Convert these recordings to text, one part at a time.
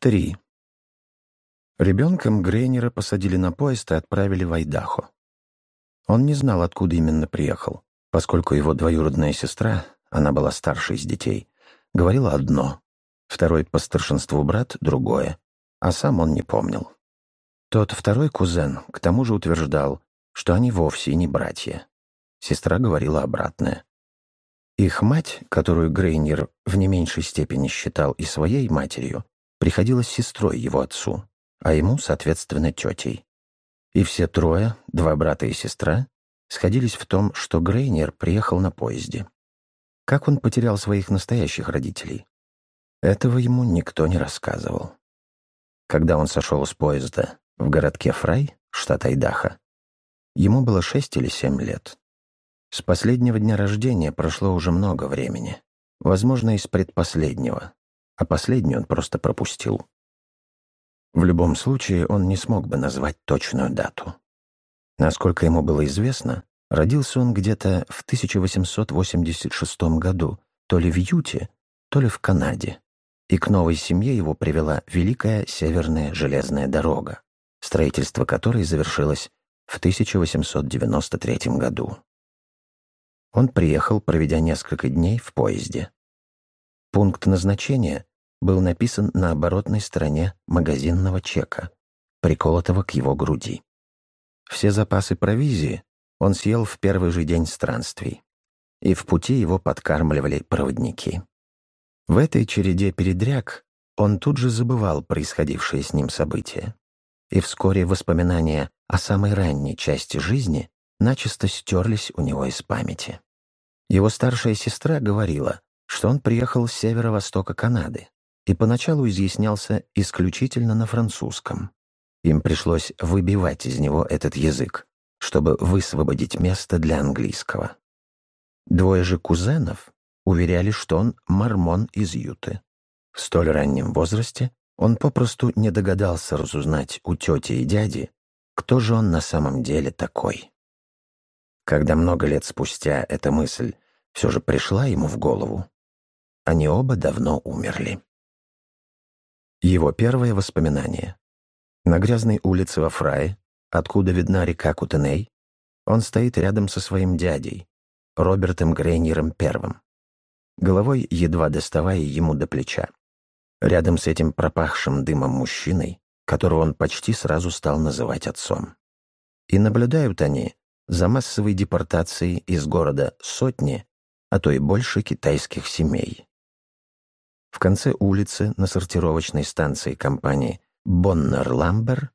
Три. Ребенком Грейнера посадили на поезд и отправили в Айдахо. Он не знал, откуда именно приехал, поскольку его двоюродная сестра, она была старшей из детей, говорила одно, второй по старшинству брат — другое, а сам он не помнил. Тот второй кузен к тому же утверждал, что они вовсе не братья. Сестра говорила обратное. Их мать, которую Грейнер в не меньшей степени считал и своей матерью, приходилась сестрой его отцу, а ему, соответственно, тетей. И все трое, два брата и сестра, сходились в том, что Грейнер приехал на поезде. Как он потерял своих настоящих родителей? Этого ему никто не рассказывал. Когда он сошел с поезда в городке Фрай, штат Айдаха, ему было шесть или семь лет. С последнего дня рождения прошло уже много времени, возможно, из предпоследнего, а последний он просто пропустил. В любом случае, он не смог бы назвать точную дату. Насколько ему было известно, родился он где-то в 1886 году, то ли в Юте, то ли в Канаде, и к новой семье его привела Великая Северная железная дорога, строительство которой завершилось в 1893 году. Он приехал, проведя несколько дней в поезде. Пункт назначения был написан на оборотной стороне магазинного чека, приколотого к его груди. Все запасы провизии он съел в первый же день странствий, и в пути его подкармливали проводники. В этой череде передряг он тут же забывал происходившие с ним события, и вскоре воспоминания о самой ранней части жизни начисто стерлись у него из памяти. Его старшая сестра говорила, что он приехал с северо-востока Канады и поначалу изъяснялся исключительно на французском. Им пришлось выбивать из него этот язык, чтобы высвободить место для английского. Двое же кузенов уверяли, что он мормон из Юты. В столь раннем возрасте он попросту не догадался разузнать у тети и дяди, кто же он на самом деле такой. Когда много лет спустя эта мысль все же пришла ему в голову, они оба давно умерли. Его первое воспоминание. На грязной улице во Фрае, откуда видна река Кутеней, он стоит рядом со своим дядей, Робертом Грейнером Первым, головой едва доставая ему до плеча. Рядом с этим пропахшим дымом мужчиной, которого он почти сразу стал называть отцом. И наблюдают они за массовой депортацией из города сотни, а то и больше китайских семей. В конце улицы на сортировочной станции компании «Боннер-Ламбер»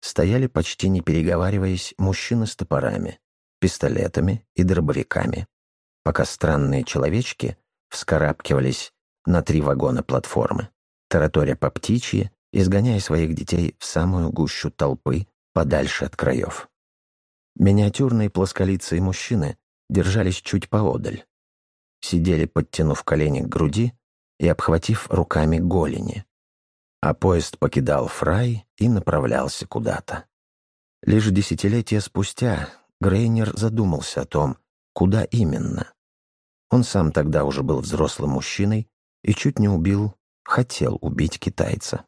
стояли, почти не переговариваясь, мужчины с топорами, пистолетами и дробовиками, пока странные человечки вскарабкивались на три вагона платформы, тараторя по птичьи, изгоняя своих детей в самую гущу толпы подальше от краев. Миниатюрные плосколицые мужчины держались чуть поодаль. Сидели, подтянув колени к груди и обхватив руками голени. А поезд покидал Фрай и направлялся куда-то. Лишь десятилетия спустя Грейнер задумался о том, куда именно. Он сам тогда уже был взрослым мужчиной и чуть не убил, хотел убить китайца.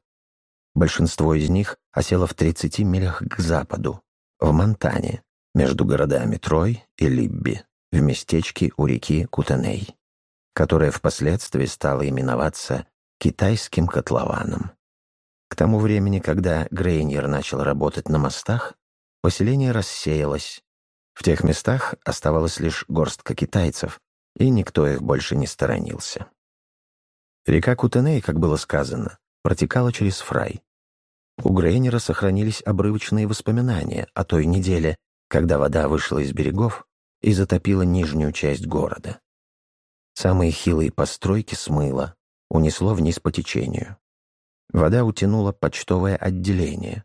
Большинство из них осело в 30 милях к западу, в Монтане, между городами Трой и Либби, в местечке у реки Кутаней, которое впоследствии стало именоваться китайским котлованом. К тому времени, когда Грейнер начал работать на мостах, поселение рассеялось. В тех местах оставалась лишь горстка китайцев, и никто их больше не сторонился. Река Кутеней, как было сказано, протекала через Фрай. У Грейнера сохранились обрывочные воспоминания о той неделе, когда вода вышла из берегов и затопила нижнюю часть города. Самые хилые постройки смыло, унесло вниз по течению. Вода утянула почтовое отделение.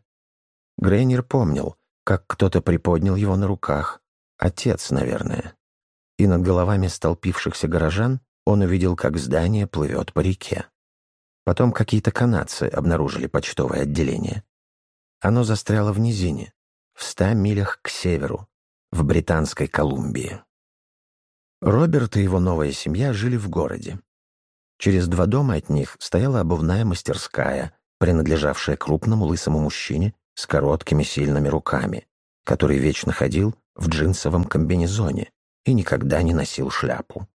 Грейнер помнил, как кто-то приподнял его на руках. Отец, наверное. И над головами столпившихся горожан он увидел, как здание плывет по реке. Потом какие-то канадцы обнаружили почтовое отделение. Оно застряло в низине, в ста милях к северу, в Британской Колумбии. Роберт и его новая семья жили в городе. Через два дома от них стояла обувная мастерская, принадлежавшая крупному лысому мужчине с короткими сильными руками, который вечно ходил в джинсовом комбинезоне и никогда не носил шляпу.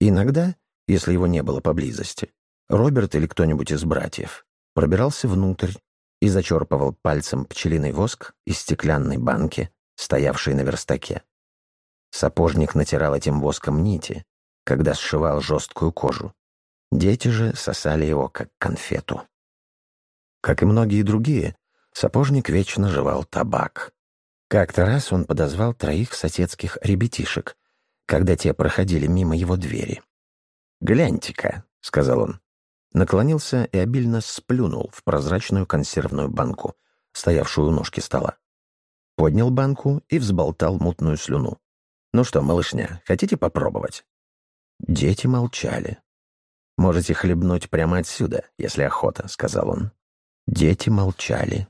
Иногда, если его не было поблизости, Роберт или кто-нибудь из братьев пробирался внутрь и зачерпывал пальцем пчелиный воск из стеклянной банки, стоявшей на верстаке. Сапожник натирал этим воском нити, когда сшивал жесткую кожу. Дети же сосали его, как конфету. Как и многие другие, сапожник вечно жевал табак. Как-то раз он подозвал троих соседских ребятишек, когда те проходили мимо его двери. «Гляньте-ка», — сказал он. Наклонился и обильно сплюнул в прозрачную консервную банку, стоявшую у ножки стола. Поднял банку и взболтал мутную слюну. «Ну что, малышня, хотите попробовать?» Дети молчали. «Можете хлебнуть прямо отсюда, если охота», — сказал он. Дети молчали.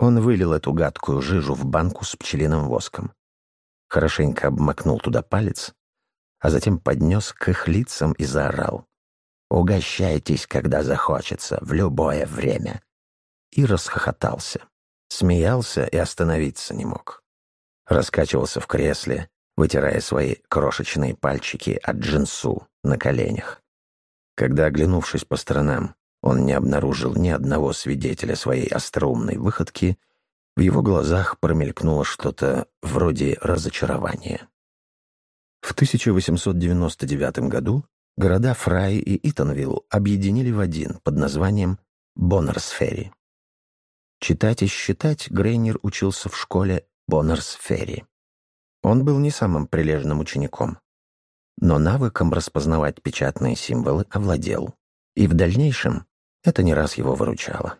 Он вылил эту гадкую жижу в банку с пчелиным воском. Хорошенько обмакнул туда палец, а затем поднес к их лицам и заорал. «Угощайтесь, когда захочется, в любое время!» И расхохотался. Смеялся и остановиться не мог. Раскачивался в кресле, вытирая свои крошечные пальчики от джинсу на коленях. Когда, оглянувшись по сторонам, он не обнаружил ни одного свидетеля своей остроумной выходки, в его глазах промелькнуло что-то вроде разочарования. В 1899 году города Фрай и Итонвилл объединили в один под названием Боннерс-Ферри. Читать и считать Грейнер учился в школе Боннерс-Ферри. Он был не самым прилежным учеником, но навыком распознавать печатные символы овладел, и в дальнейшем это не раз его выручало.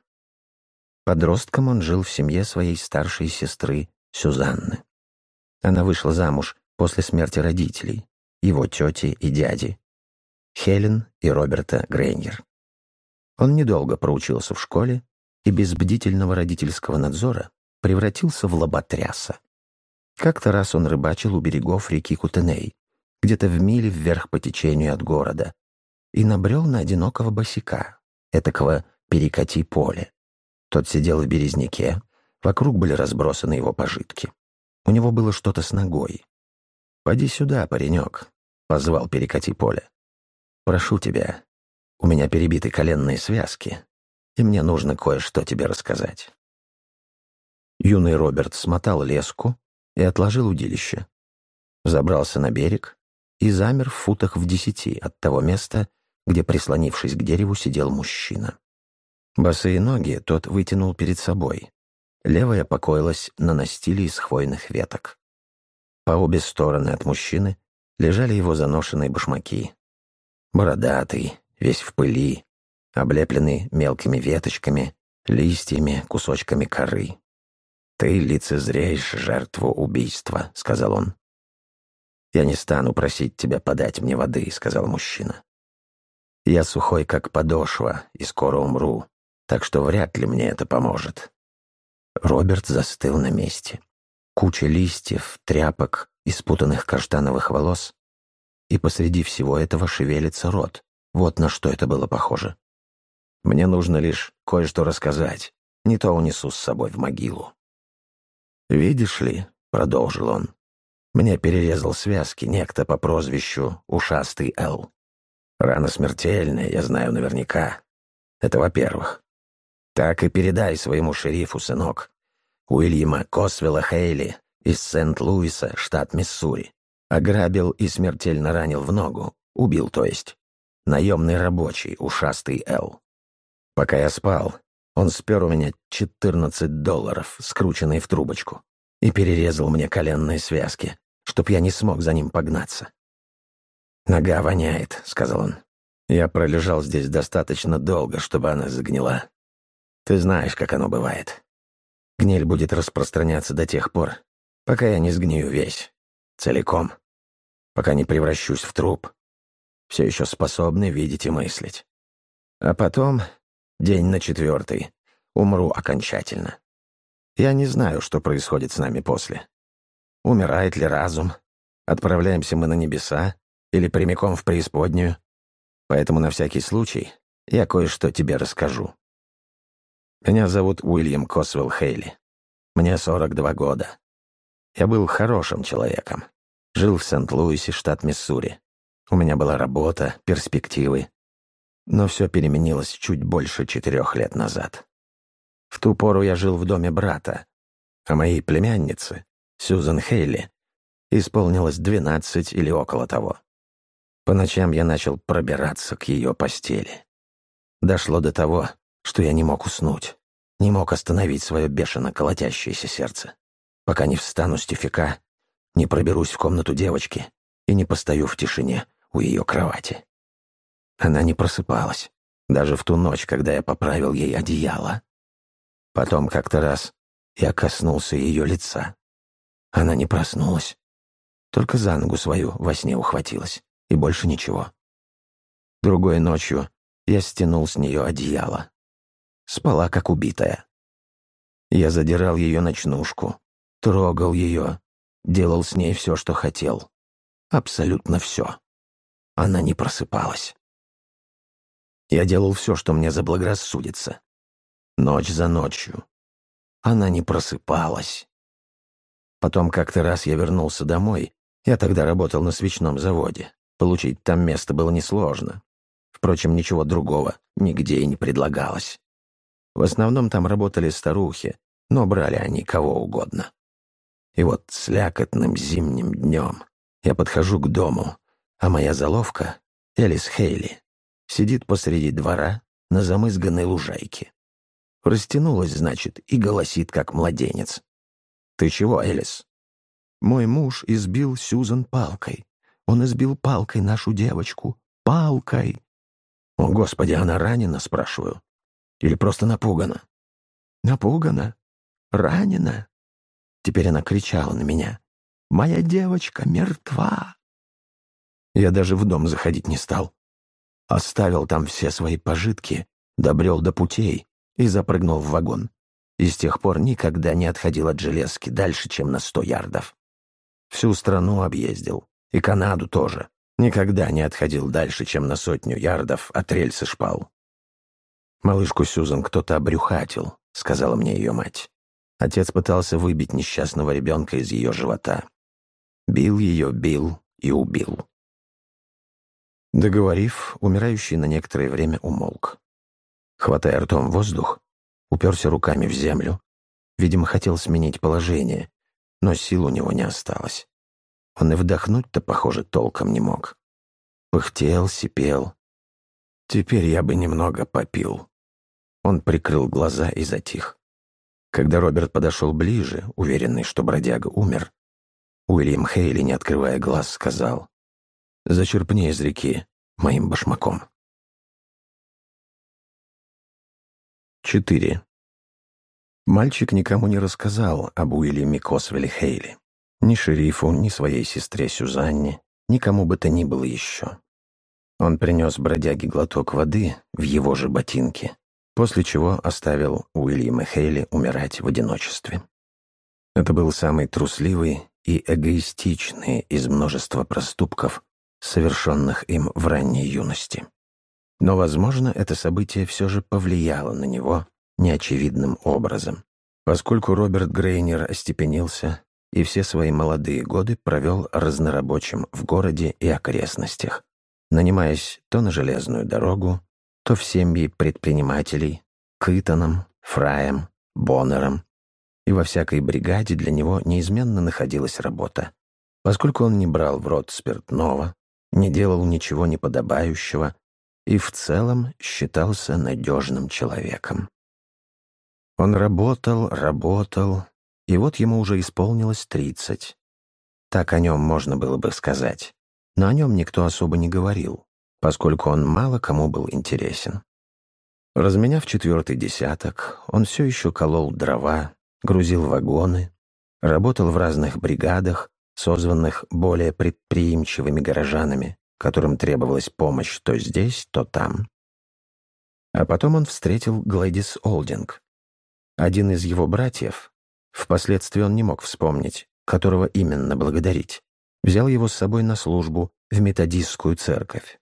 Подростком он жил в семье своей старшей сестры Сюзанны. Она вышла замуж после смерти родителей, его тети и дяди, Хелен и Роберта Грейнер. Он недолго проучился в школе и без бдительного родительского надзора превратился в лоботряса. Как-то раз он рыбачил у берегов реки Кутеней, где-то в миле вверх по течению от города, и набрел на одинокого босика, этакого перекати поле. Тот сидел в березняке, вокруг были разбросаны его пожитки. У него было что-то с ногой. «Поди сюда, паренек», — позвал перекати поле. «Прошу тебя, у меня перебиты коленные связки, и мне нужно кое-что тебе рассказать». Юный Роберт смотал леску и отложил удилище. Забрался на берег и замер в футах в десяти от того места, где, прислонившись к дереву, сидел мужчина. Босые ноги тот вытянул перед собой. Левая покоилась на настиле из хвойных веток. По обе стороны от мужчины лежали его заношенные башмаки. Бородатый, весь в пыли, облепленный мелкими веточками, листьями, кусочками коры. «Ты лицезреешь жертву убийства», — сказал он. «Я не стану просить тебя подать мне воды», — сказал мужчина. «Я сухой, как подошва, и скоро умру, так что вряд ли мне это поможет». Роберт застыл на месте. Куча листьев, тряпок и спутанных каштановых волос, и посреди всего этого шевелится рот. Вот на что это было похоже. «Мне нужно лишь кое-что рассказать, не то унесу с собой в могилу». «Видишь ли», — продолжил он, — «мне перерезал связки некто по прозвищу Ушастый Эл. Рана смертельная, я знаю наверняка. Это во-первых. Так и передай своему шерифу, сынок. Уильяма Косвелла Хейли из Сент-Луиса, штат Миссури. Ограбил и смертельно ранил в ногу. Убил, то есть. Наемный рабочий, ушастый Эл. Пока я спал, он спер у меня 14 долларов, скрученные в трубочку, и перерезал мне коленные связки, чтоб я не смог за ним погнаться. «Нога воняет», — сказал он. «Я пролежал здесь достаточно долго, чтобы она загнила. Ты знаешь, как оно бывает. Гниль будет распространяться до тех пор, пока я не сгнию весь, целиком, пока не превращусь в труп, все еще способный видеть и мыслить. А потом День на четвертый. Умру окончательно. Я не знаю, что происходит с нами после. Умирает ли разум? Отправляемся мы на небеса или прямиком в преисподнюю? Поэтому на всякий случай я кое-что тебе расскажу. Меня зовут Уильям Косвелл Хейли. Мне 42 года. Я был хорошим человеком. Жил в Сент-Луисе, штат Миссури. У меня была работа, перспективы. Но все переменилось чуть больше четырех лет назад. В ту пору я жил в доме брата, а моей племяннице, Сьюзан Хейли, исполнилось двенадцать или около того. По ночам я начал пробираться к ее постели. Дошло до того, что я не мог уснуть, не мог остановить свое бешено колотящееся сердце, пока не встану с тюфика, не проберусь в комнату девочки и не постою в тишине у ее кровати. Она не просыпалась, даже в ту ночь, когда я поправил ей одеяло. Потом как-то раз я коснулся ее лица. Она не проснулась, только за ногу свою во сне ухватилась, и больше ничего. Другой ночью я стянул с нее одеяло. Спала, как убитая. Я задирал ее ночнушку, трогал ее, делал с ней все, что хотел. Абсолютно все. Она не просыпалась. Я делал все, что мне заблагорассудится. Ночь за ночью. Она не просыпалась. Потом как-то раз я вернулся домой. Я тогда работал на свечном заводе. Получить там место было несложно. Впрочем, ничего другого нигде и не предлагалось. В основном там работали старухи, но брали они кого угодно. И вот слякотным зимним днем я подхожу к дому, а моя заловка, Элис Хейли, сидит посреди двора на замызганной лужайке. Растянулась, значит, и голосит, как младенец. «Ты чего, Элис?» «Мой муж избил Сюзан палкой. Он избил палкой нашу девочку. Палкой!» «О, Господи, она ранена?» — спрашиваю. «Или просто напугана?» «Напугана? Ранена?» Теперь она кричала на меня. «Моя девочка мертва!» Я даже в дом заходить не стал. Оставил там все свои пожитки, добрел до путей и запрыгнул в вагон. И с тех пор никогда не отходил от железки дальше, чем на сто ярдов. Всю страну объездил, и Канаду тоже. Никогда не отходил дальше, чем на сотню ярдов от рельсы шпал. «Малышку Сюзан кто-то обрюхатил», — сказала мне ее мать. Отец пытался выбить несчастного ребенка из ее живота. Бил ее, бил и убил. Договорив, умирающий на некоторое время умолк. Хватая ртом воздух, уперся руками в землю. Видимо, хотел сменить положение, но сил у него не осталось. Он и вдохнуть-то, похоже, толком не мог. Пыхтел, сипел. Теперь я бы немного попил. Он прикрыл глаза и затих. Когда Роберт подошел ближе, уверенный, что бродяга умер, Уильям Хейли, не открывая глаз, сказал, Зачерпни из реки моим башмаком. 4. Мальчик никому не рассказал об Уильяме Косвеле Хейли. Ни шерифу, ни своей сестре Сюзанне, никому бы то ни было еще. Он принес бродяге глоток воды в его же ботинке, после чего оставил Уильяма Хейли умирать в одиночестве. Это был самый трусливый и эгоистичный из множества проступков, совершенных им в ранней юности. Но, возможно, это событие все же повлияло на него неочевидным образом, поскольку Роберт Грейнер остепенился и все свои молодые годы провел разнорабочим в городе и окрестностях, нанимаясь то на железную дорогу, то в семьи предпринимателей, Кытоном, Фраем, Боннером, и во всякой бригаде для него неизменно находилась работа, поскольку он не брал в рот спиртного, не делал ничего неподобающего и в целом считался надежным человеком. Он работал, работал, и вот ему уже исполнилось тридцать. Так о нем можно было бы сказать, но о нем никто особо не говорил, поскольку он мало кому был интересен. Разменяв четвертый десяток, он все еще колол дрова, грузил вагоны, работал в разных бригадах, созванных более предприимчивыми горожанами, которым требовалась помощь то здесь, то там. А потом он встретил Глэдис Олдинг. Один из его братьев, впоследствии он не мог вспомнить, которого именно благодарить, взял его с собой на службу в методистскую церковь.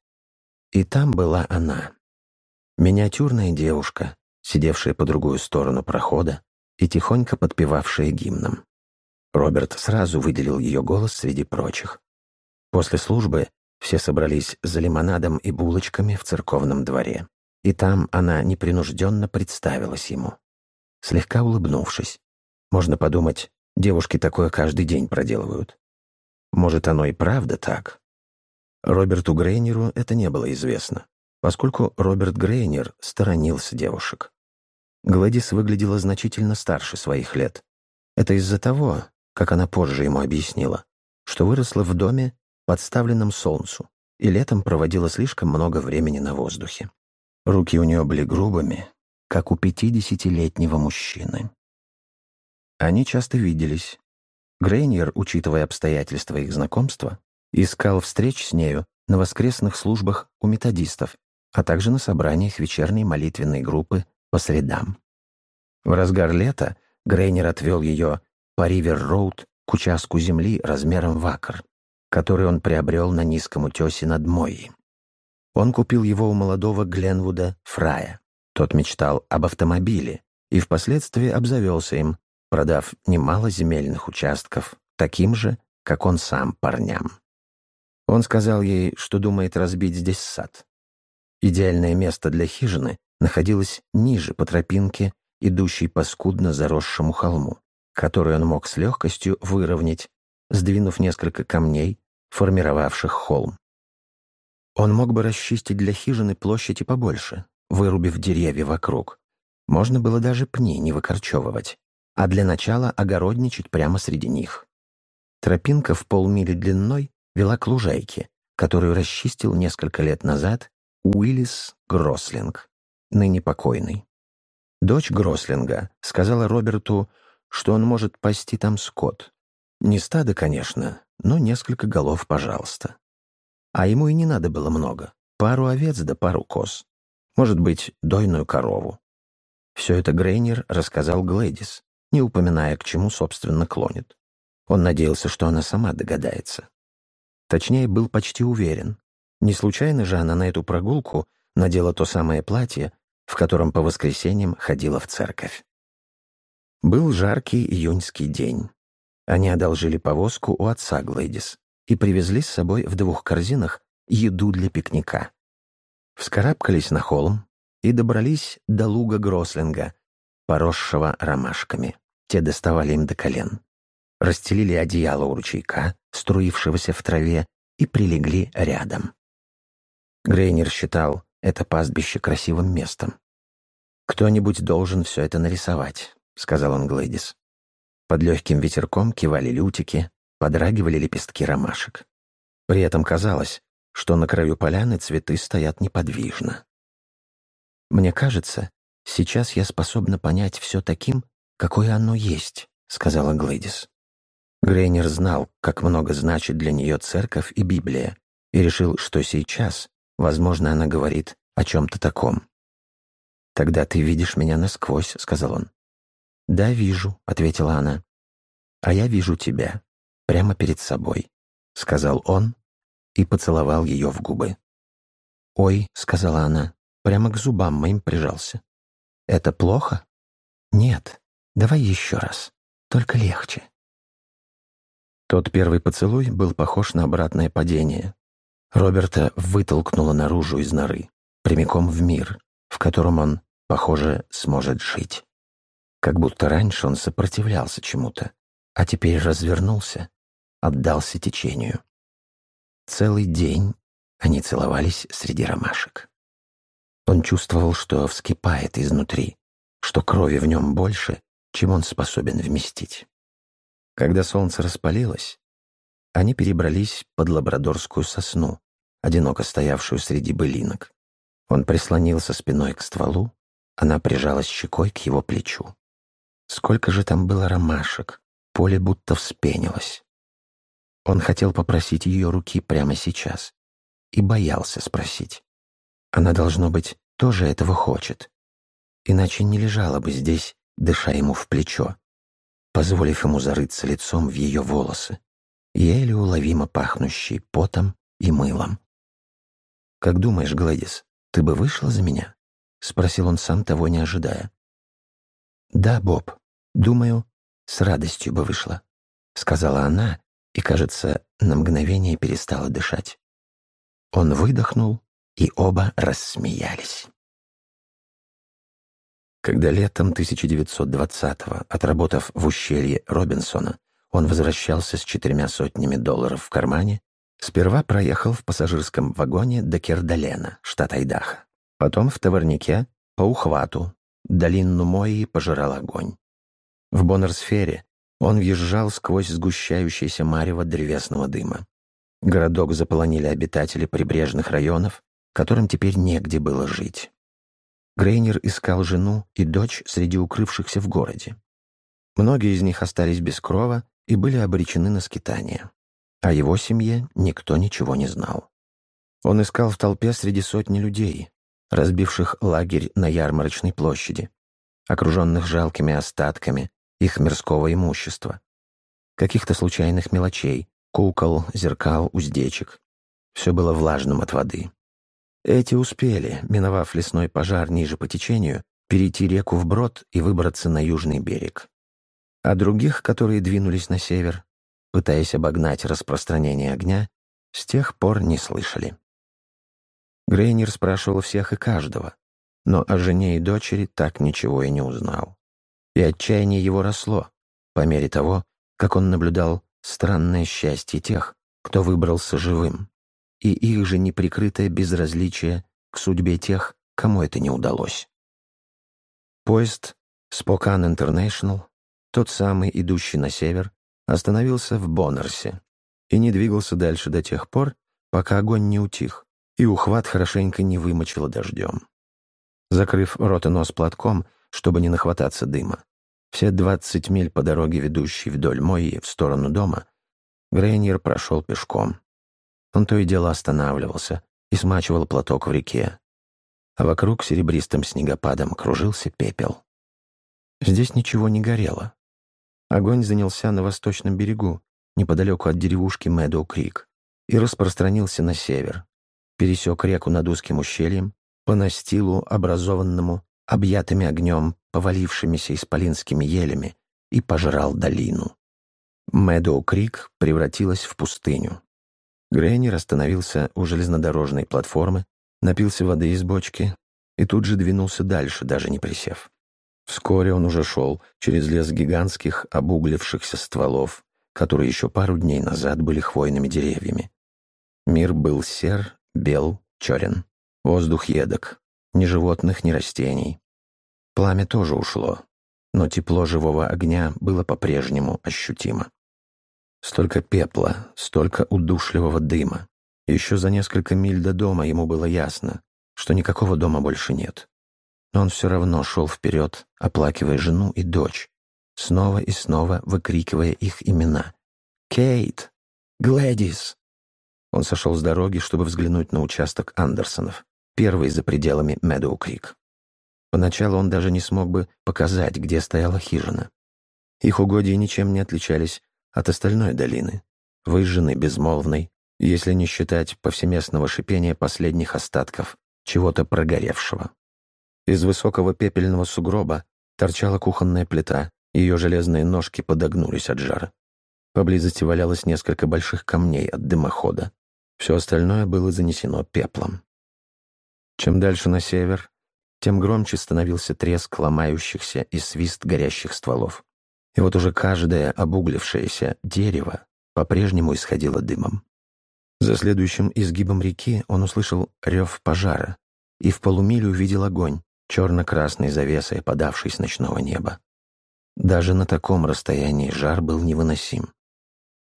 И там была она. Миниатюрная девушка, сидевшие по другую сторону прохода и тихонько подпевавшие гимном. Роберт сразу выделил ее голос среди прочих. После службы все собрались за лимонадом и булочками в церковном дворе, и там она непринужденно представилась ему. Слегка улыбнувшись, можно подумать, девушки такое каждый день проделывают. Может, оно и правда так? Роберту Грейнеру это не было известно, поскольку Роберт Грейнер сторонился девушек. Гладис выглядела значительно старше своих лет. Это из-за того, как она позже ему объяснила, что выросла в доме, подставленном солнцу, и летом проводила слишком много времени на воздухе. Руки у нее были грубыми, как у пятидесятилетнего мужчины. Они часто виделись. Грейнер, учитывая обстоятельства их знакомства, искал встреч с нею на воскресных службах у методистов, а также на собраниях вечерней молитвенной группы по средам. В разгар лета Грейнер отвел ее по Ривер-Роуд к участку земли размером в акр, который он приобрел на низком утесе над Мойей. Он купил его у молодого Гленвуда Фрая. Тот мечтал об автомобиле и впоследствии обзавелся им, продав немало земельных участков, таким же, как он сам парням. Он сказал ей, что думает разбить здесь сад. Идеальное место для хижины находилось ниже по тропинке, идущей по скудно заросшему холму который он мог с легкостью выровнять, сдвинув несколько камней, формировавших холм. Он мог бы расчистить для хижины площади побольше, вырубив деревья вокруг. Можно было даже пни не выкорчевывать, а для начала огородничать прямо среди них. Тропинка в полмили длиной вела к лужайке, которую расчистил несколько лет назад Уиллис Грослинг, ныне покойный. Дочь Грослинга сказала Роберту, что он может пасти там скот. Не стадо, конечно, но несколько голов, пожалуйста. А ему и не надо было много. Пару овец да пару коз. Может быть, дойную корову. Все это Грейнер рассказал Глэдис, не упоминая, к чему, собственно, клонит. Он надеялся, что она сама догадается. Точнее, был почти уверен. Не случайно же она на эту прогулку надела то самое платье, в котором по воскресеньям ходила в церковь. Был жаркий июньский день. Они одолжили повозку у отца Глэдис и привезли с собой в двух корзинах еду для пикника. Вскарабкались на холм и добрались до луга Грослинга, поросшего ромашками. Те доставали им до колен. Расстелили одеяло у ручейка, струившегося в траве, и прилегли рядом. Грейнер считал это пастбище красивым местом. Кто-нибудь должен все это нарисовать. — сказал он Глэдис. Под легким ветерком кивали лютики, подрагивали лепестки ромашек. При этом казалось, что на краю поляны цветы стоят неподвижно. «Мне кажется, сейчас я способна понять все таким, какое оно есть», — сказала Глэдис. Грейнер знал, как много значит для нее церковь и Библия, и решил, что сейчас, возможно, она говорит о чем-то таком. «Тогда ты видишь меня насквозь», — сказал он. «Да, вижу», — ответила она. «А я вижу тебя, прямо перед собой», — сказал он и поцеловал ее в губы. «Ой», — сказала она, прямо к зубам моим прижался. «Это плохо?» «Нет, давай еще раз, только легче». Тот первый поцелуй был похож на обратное падение. Роберта вытолкнуло наружу из норы, прямиком в мир, в котором он, похоже, сможет жить. Как будто раньше он сопротивлялся чему-то, а теперь развернулся, отдался течению. Целый день они целовались среди ромашек. Он чувствовал, что вскипает изнутри, что крови в нем больше, чем он способен вместить. Когда солнце распалилось, они перебрались под лабрадорскую сосну, одиноко стоявшую среди былинок. Он прислонился спиной к стволу, она прижалась щекой к его плечу. Сколько же там было ромашек, поле будто вспенилось. Он хотел попросить ее руки прямо сейчас и боялся спросить. Она, должно быть, тоже этого хочет. Иначе не лежала бы здесь, дыша ему в плечо, позволив ему зарыться лицом в ее волосы, еле уловимо пахнущие потом и мылом. «Как думаешь, Гладис, ты бы вышла за меня?» — спросил он сам, того не ожидая. «Да, Боб, думаю, с радостью бы вышла», — сказала она и, кажется, на мгновение перестала дышать. Он выдохнул, и оба рассмеялись. Когда летом 1920-го, отработав в ущелье Робинсона, он возвращался с четырьмя сотнями долларов в кармане, сперва проехал в пассажирском вагоне до Кердалена, штат Айдахо. Потом в товарнике по ухвату долину Мои пожирал огонь. В Боннерсфере он въезжал сквозь сгущающееся марево древесного дыма. Городок заполонили обитатели прибрежных районов, которым теперь негде было жить. Грейнер искал жену и дочь среди укрывшихся в городе. Многие из них остались без крова и были обречены на скитание. О его семье никто ничего не знал. Он искал в толпе среди сотни людей, разбивших лагерь на ярмарочной площади, окруженных жалкими остатками их мирского имущества, каких-то случайных мелочей, кукол, зеркал, уздечек. Все было влажным от воды. Эти успели, миновав лесной пожар ниже по течению, перейти реку вброд и выбраться на южный берег. А других, которые двинулись на север, пытаясь обогнать распространение огня, с тех пор не слышали. Грейнер спрашивал всех и каждого, но о жене и дочери так ничего и не узнал. И отчаяние его росло по мере того, как он наблюдал странное счастье тех, кто выбрался живым, и их же неприкрытое безразличие к судьбе тех, кому это не удалось. Поезд Спокан Интернешнл, тот самый, идущий на север, остановился в Боннерсе и не двигался дальше до тех пор, пока огонь не утих, и ухват хорошенько не вымочило дождем. Закрыв рот и нос платком, чтобы не нахвататься дыма, все двадцать миль по дороге, ведущей вдоль Мои в сторону дома, Грейнер прошел пешком. Он то и дело останавливался и смачивал платок в реке, а вокруг серебристым снегопадом кружился пепел. Здесь ничего не горело. Огонь занялся на восточном берегу, неподалеку от деревушки Мэдоу-Крик, и распространился на север, пересек реку над узким ущельем, по настилу, образованному объятыми огнем, повалившимися исполинскими елями, и пожрал долину. Мэдоу-Крик превратилась в пустыню. Грейнер остановился у железнодорожной платформы, напился воды из бочки и тут же двинулся дальше, даже не присев. Вскоре он уже шел через лес гигантских обуглившихся стволов, которые еще пару дней назад были хвойными деревьями. Мир был сер, бел, черен. Воздух едок. Ни животных, ни растений. Пламя тоже ушло, но тепло живого огня было по-прежнему ощутимо. Столько пепла, столько удушливого дыма. Еще за несколько миль до дома ему было ясно, что никакого дома больше нет. Но он все равно шел вперед, оплакивая жену и дочь, снова и снова выкрикивая их имена. «Кейт! Глэдис!» Он сошел с дороги, чтобы взглянуть на участок Андерсонов, первый за пределами Медоу-Крик. Поначалу он даже не смог бы показать, где стояла хижина. Их угодья ничем не отличались от остальной долины, выжженной, безмолвной, если не считать повсеместного шипения последних остатков чего-то прогоревшего. Из высокого пепельного сугроба торчала кухонная плита, ее железные ножки подогнулись от жара. Поблизости валялось несколько больших камней от дымохода. Все остальное было занесено пеплом. Чем дальше на север, тем громче становился треск ломающихся и свист горящих стволов. И вот уже каждое обуглившееся дерево по-прежнему исходило дымом. За следующим изгибом реки он услышал рев пожара и в полумиле увидел огонь, черно-красной завесой, подавший с ночного неба. Даже на таком расстоянии жар был невыносим.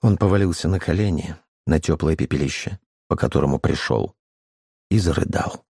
Он повалился на колени, на теплое пепелище, по которому пришел, и зарыдал.